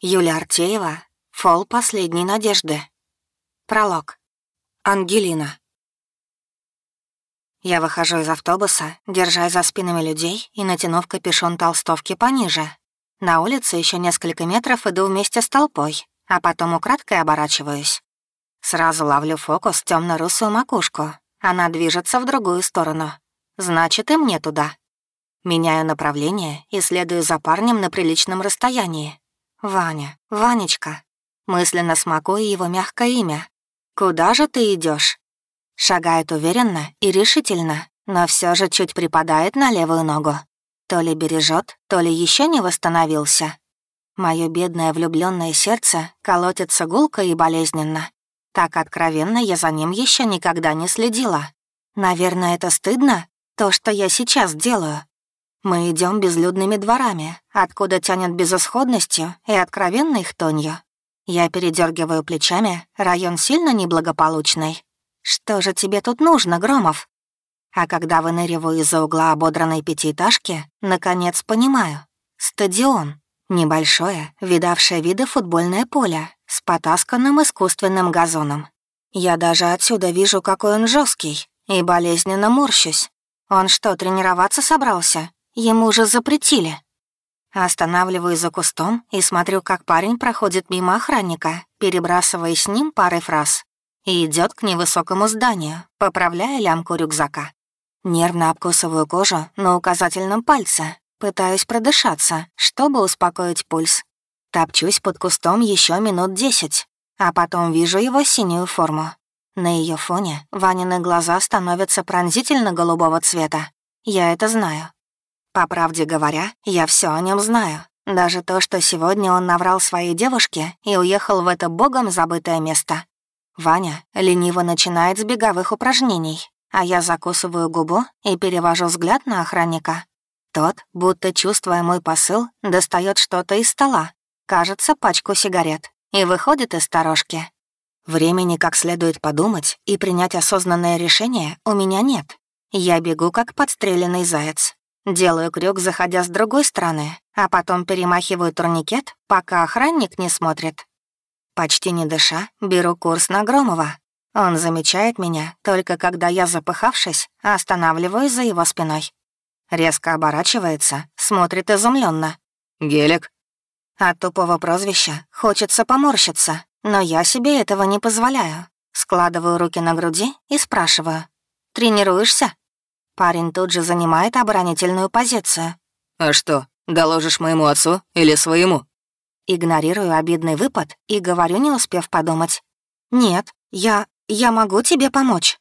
Юля Артеева. Фол последней надежды. Пролог. Ангелина. Я выхожу из автобуса, держась за спинами людей и натянув капюшон толстовки пониже. На улице еще несколько метров иду вместе с толпой, а потом украдкой оборачиваюсь. Сразу ловлю фокус темно русую макушку. Она движется в другую сторону. Значит, и мне туда. Меняю направление и следую за парнем на приличном расстоянии. Ваня, Ванечка. Мысленно смакую его мягкое имя. «Куда же ты идешь? Шагает уверенно и решительно, но все же чуть припадает на левую ногу. То ли бережет, то ли еще не восстановился. Мое бедное влюбленное сердце колотится гулко и болезненно. Так откровенно я за ним еще никогда не следила. Наверное, это стыдно, то, что я сейчас делаю. Мы идем безлюдными дворами, откуда тянет безысходностью и откровенной хтонью. Я передергиваю плечами, район сильно неблагополучный. Что же тебе тут нужно, Громов? А когда выныриваю из-за угла ободранной пятиэтажки, наконец понимаю. Стадион. Небольшое, видавшее виды футбольное поле с потасканным искусственным газоном. Я даже отсюда вижу, какой он жесткий, и болезненно морщусь. Он что, тренироваться собрался? Ему же запретили. Останавливаюсь за кустом и смотрю, как парень проходит мимо охранника, перебрасывая с ним парой фраз, и идет к невысокому зданию, поправляя лямку рюкзака. Нервно обкусываю кожу на указательном пальце, пытаюсь продышаться, чтобы успокоить пульс. Топчусь под кустом еще минут десять, а потом вижу его синюю форму. На ее фоне Ванины глаза становятся пронзительно голубого цвета. Я это знаю. По правде говоря, я все о нем знаю. Даже то, что сегодня он наврал своей девушке и уехал в это богом забытое место. Ваня лениво начинает с беговых упражнений, а я закусываю губу и перевожу взгляд на охранника. Тот, будто чувствуя мой посыл, достает что-то из стола, кажется, пачку сигарет, и выходит из сторожки. Времени как следует подумать и принять осознанное решение у меня нет. Я бегу, как подстреленный заяц, Делаю крюк, заходя с другой стороны, а потом перемахиваю турникет, пока охранник не смотрит. Почти не дыша, беру курс на Громова. Он замечает меня, только когда я, запыхавшись, останавливаюсь за его спиной. Резко оборачивается, смотрит изумленно. «Гелик?» От тупого прозвища хочется поморщиться, но я себе этого не позволяю. Складываю руки на груди и спрашиваю. «Тренируешься?» Парень тут же занимает оборонительную позицию. «А что, доложишь моему отцу или своему?» Игнорирую обидный выпад и говорю, не успев подумать. «Нет, я... я могу тебе помочь».